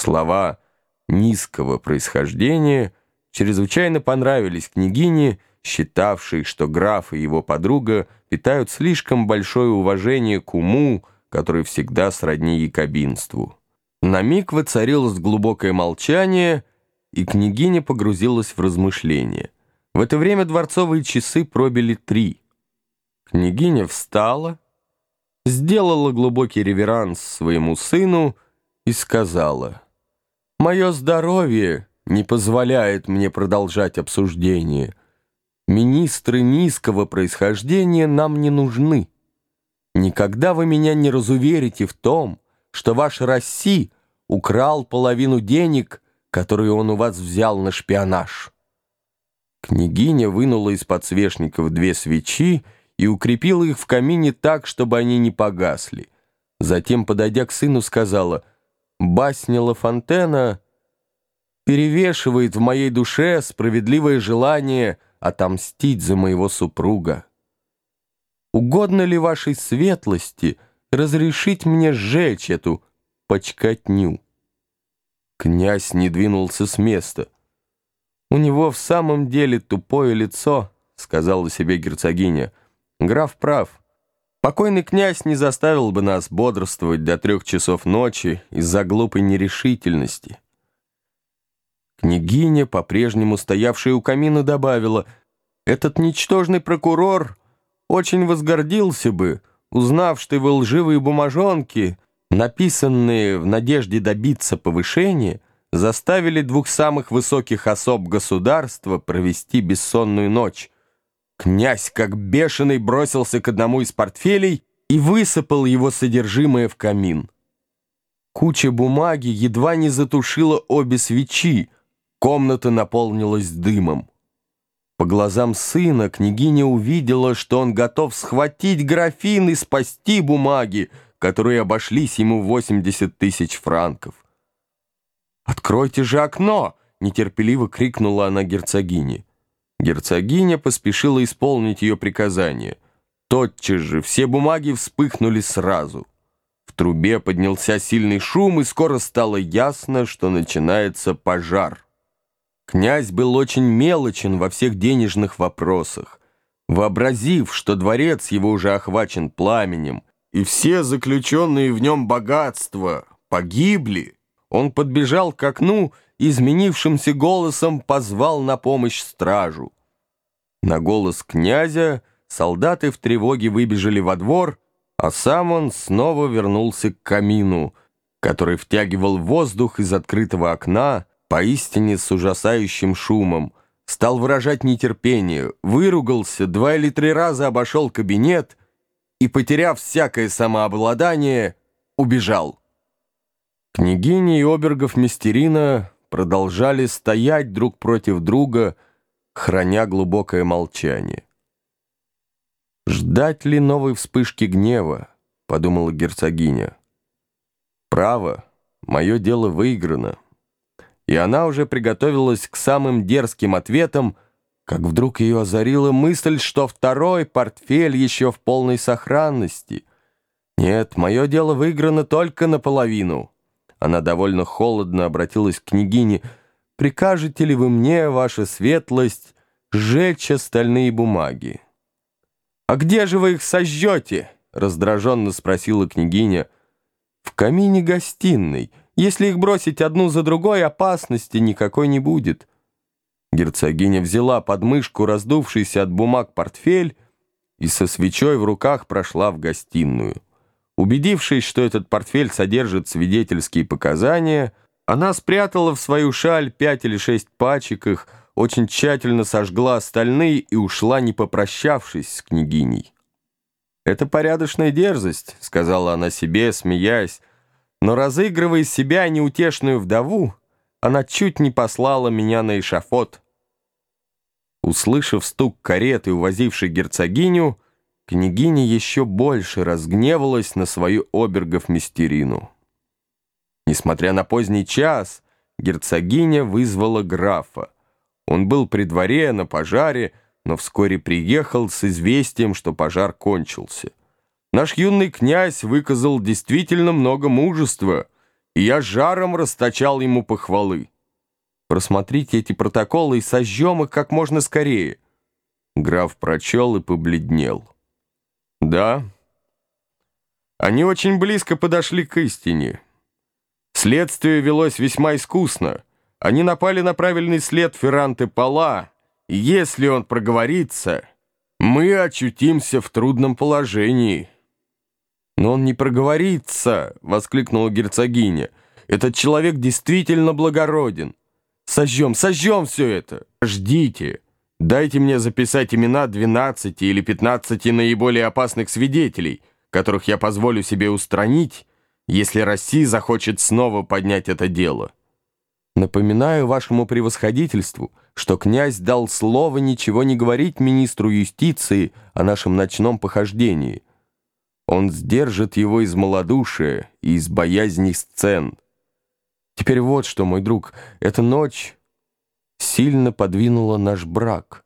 Слова низкого происхождения чрезвычайно понравились княгине, считавшей, что граф и его подруга питают слишком большое уважение к уму, который всегда сродни якобинству. На миг воцарилось глубокое молчание, и княгиня погрузилась в размышления. В это время дворцовые часы пробили три. Княгиня встала, сделала глубокий реверанс своему сыну и сказала, «Мое здоровье не позволяет мне продолжать обсуждение. Министры низкого происхождения нам не нужны. Никогда вы меня не разуверите в том, что ваш Росси украл половину денег, которые он у вас взял на шпионаж». Княгиня вынула из подсвечников две свечи и укрепила их в камине так, чтобы они не погасли. Затем, подойдя к сыну, сказала, «Басня Ла Фонтена перевешивает в моей душе справедливое желание отомстить за моего супруга. Угодно ли вашей светлости разрешить мне сжечь эту почкотню?» Князь не двинулся с места. «У него в самом деле тупое лицо», — сказала себе герцогиня, — Граф прав. Покойный князь не заставил бы нас бодрствовать до трех часов ночи из-за глупой нерешительности. Княгиня, по-прежнему стоявшая у камина, добавила, «Этот ничтожный прокурор очень возгордился бы, узнав, что его лживые бумажонки, написанные в надежде добиться повышения, заставили двух самых высоких особ государства провести бессонную ночь». Князь, как бешеный, бросился к одному из портфелей и высыпал его содержимое в камин. Куча бумаги едва не затушила обе свечи, комната наполнилась дымом. По глазам сына княгиня увидела, что он готов схватить графин и спасти бумаги, которые обошлись ему в 80 тысяч франков. «Откройте же окно!» — нетерпеливо крикнула она герцогине. Герцогиня поспешила исполнить ее приказание. Тотчас же все бумаги вспыхнули сразу. В трубе поднялся сильный шум, и скоро стало ясно, что начинается пожар. Князь был очень мелочен во всех денежных вопросах. Вообразив, что дворец его уже охвачен пламенем, и все заключенные в нем богатства погибли, он подбежал к окну изменившимся голосом позвал на помощь стражу. На голос князя солдаты в тревоге выбежали во двор, а сам он снова вернулся к камину, который втягивал воздух из открытого окна поистине с ужасающим шумом, стал выражать нетерпение, выругался, два или три раза обошел кабинет и, потеряв всякое самообладание, убежал. Княгиня и обергов Мистерина продолжали стоять друг против друга, храня глубокое молчание. «Ждать ли новой вспышки гнева?» — подумала герцогиня. «Право, мое дело выиграно». И она уже приготовилась к самым дерзким ответам, как вдруг ее озарила мысль, что второй портфель еще в полной сохранности. «Нет, мое дело выиграно только наполовину». Она довольно холодно обратилась к княгине. «Прикажете ли вы мне, ваша светлость, сжечь остальные бумаги?» «А где же вы их сожжете?» — раздраженно спросила княгиня. «В камине гостиной. Если их бросить одну за другой, опасности никакой не будет». Герцогиня взяла под мышку раздувшийся от бумаг портфель и со свечой в руках прошла в гостиную. Убедившись, что этот портфель содержит свидетельские показания, она спрятала в свою шаль пять или шесть пачек их, очень тщательно сожгла остальные и ушла, не попрощавшись с княгиней. «Это порядочная дерзость», — сказала она себе, смеясь, но, разыгрывая себя неутешную вдову, она чуть не послала меня на эшафот. Услышав стук кареты, увозившей герцогиню, Княгиня еще больше разгневалась на свою обергов-мистерину. Несмотря на поздний час, герцогиня вызвала графа. Он был при дворе на пожаре, но вскоре приехал с известием, что пожар кончился. Наш юный князь выказал действительно много мужества. и я жаром расточал ему похвалы. Просмотрите эти протоколы и сожжем их как можно скорее. Граф прочел и побледнел. Да, они очень близко подошли к истине. Следствие велось весьма искусно. Они напали на правильный след Ферранте Пала, и если он проговорится, мы очутимся в трудном положении. «Но он не проговорится!» — воскликнула герцогиня. «Этот человек действительно благороден. Сожжем, сожжем все это! Ждите! Дайте мне записать имена 12 или 15 наиболее опасных свидетелей, которых я позволю себе устранить, если Россия захочет снова поднять это дело. Напоминаю вашему превосходительству, что князь дал слово ничего не говорить министру юстиции о нашем ночном похождении» Он сдержит его из малодушия и из боязни сцен. Теперь вот что, мой друг, эта ночь сильно подвинула наш брак.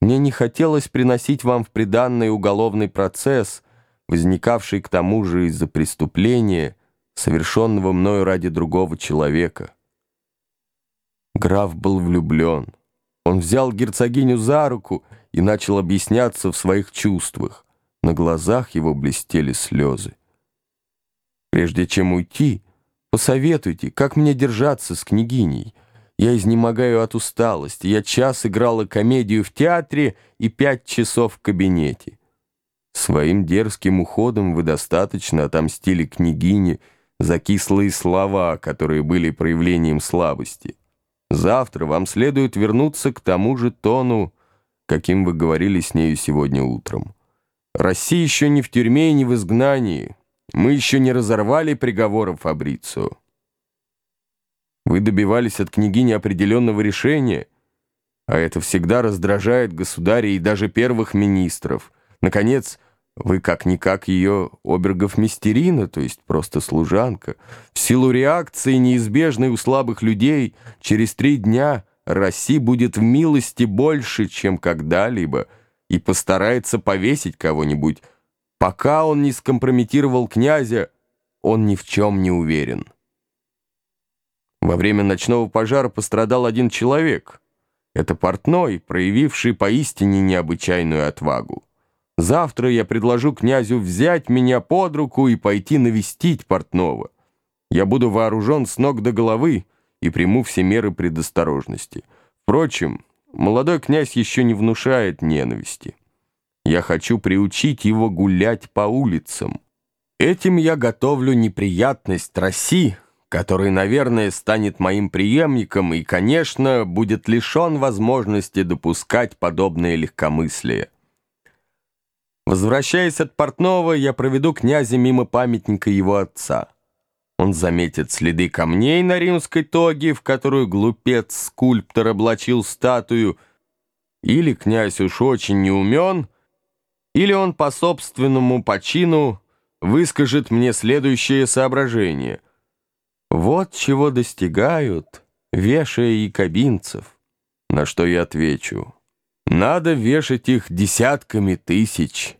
Мне не хотелось приносить вам в приданный уголовный процесс, возникавший к тому же из-за преступления, совершенного мною ради другого человека. Граф был влюблен. Он взял герцогиню за руку и начал объясняться в своих чувствах. На глазах его блестели слезы. «Прежде чем уйти, посоветуйте, как мне держаться с княгиней. Я изнемогаю от усталости. Я час играла комедию в театре и пять часов в кабинете. Своим дерзким уходом вы достаточно отомстили княгине за кислые слова, которые были проявлением слабости. Завтра вам следует вернуться к тому же тону, каким вы говорили с нею сегодня утром. Россия еще не в тюрьме и не в изгнании. Мы еще не разорвали приговоров Фабрицио. Вы добивались от княгини определенного решения, а это всегда раздражает государя и даже первых министров. Наконец, вы как-никак ее обергов-мистерина, то есть просто служанка. В силу реакции, неизбежной у слабых людей, через три дня Россия будет в милости больше, чем когда-либо — и постарается повесить кого-нибудь. Пока он не скомпрометировал князя, он ни в чем не уверен. Во время ночного пожара пострадал один человек. Это портной, проявивший поистине необычайную отвагу. Завтра я предложу князю взять меня под руку и пойти навестить портного. Я буду вооружен с ног до головы и приму все меры предосторожности. Впрочем, Молодой князь еще не внушает ненависти. Я хочу приучить его гулять по улицам. Этим я готовлю неприятность России, который, наверное, станет моим преемником и, конечно, будет лишен возможности допускать подобное легкомыслие. Возвращаясь от Портнова, я проведу князя мимо памятника его отца. Он заметит следы камней на римской тоге, в которую глупец-скульптор облачил статую. Или князь уж очень не умен, или он по собственному почину выскажет мне следующее соображение. Вот чего достигают, вешая якобинцев. На что я отвечу. Надо вешать их десятками тысяч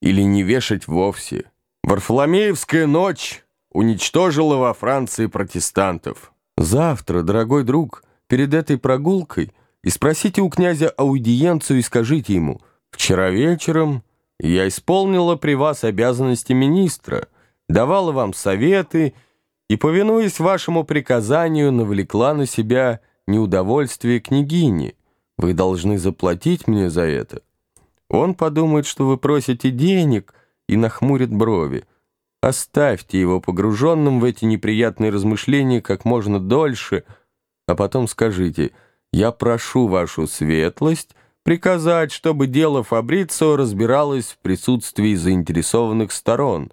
или не вешать вовсе. Варфоломеевская ночь уничтожила во Франции протестантов. Завтра, дорогой друг, перед этой прогулкой и спросите у князя аудиенцию и скажите ему, «Вчера вечером я исполнила при вас обязанности министра, давала вам советы и, повинуясь вашему приказанию, навлекла на себя неудовольствие княгини. Вы должны заплатить мне за это». Он подумает, что вы просите денег, и нахмурит брови. Оставьте его погруженным в эти неприятные размышления как можно дольше, а потом скажите «Я прошу вашу светлость приказать, чтобы дело Фабрицио разбиралось в присутствии заинтересованных сторон,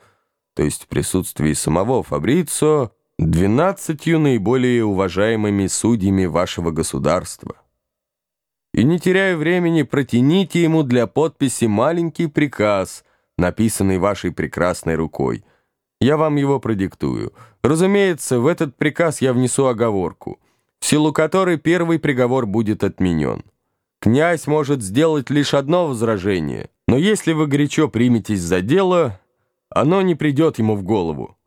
то есть в присутствии самого Фабрицио, двенадцатью наиболее уважаемыми судьями вашего государства. И не теряя времени, протяните ему для подписи маленький приказ, написанный вашей прекрасной рукой – я вам его продиктую. Разумеется, в этот приказ я внесу оговорку, в силу которой первый приговор будет отменен. Князь может сделать лишь одно возражение, но если вы горячо приметесь за дело, оно не придет ему в голову.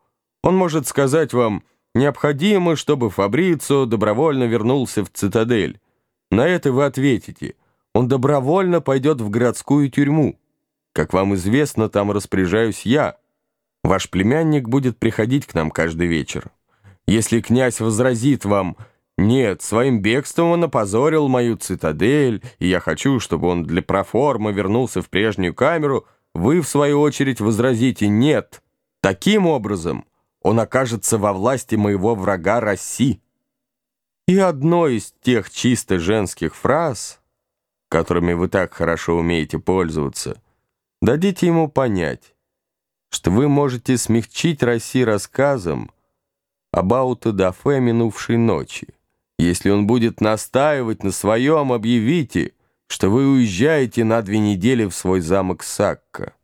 Он может сказать вам необходимо, чтобы Фабрицио добровольно вернулся в цитадель. На это вы ответите. Он добровольно пойдет в городскую тюрьму. Как вам известно, там распоряжаюсь я. Ваш племянник будет приходить к нам каждый вечер. Если князь возразит вам «Нет, своим бегством он опозорил мою цитадель, и я хочу, чтобы он для проформы вернулся в прежнюю камеру», вы, в свою очередь, возразите «Нет». Таким образом, он окажется во власти моего врага России. И одной из тех чисто женских фраз, которыми вы так хорошо умеете пользоваться, дадите ему понять, что вы можете смягчить России рассказом об аутодафе минувшей ночи. Если он будет настаивать на своем, объявите, что вы уезжаете на две недели в свой замок Сакка.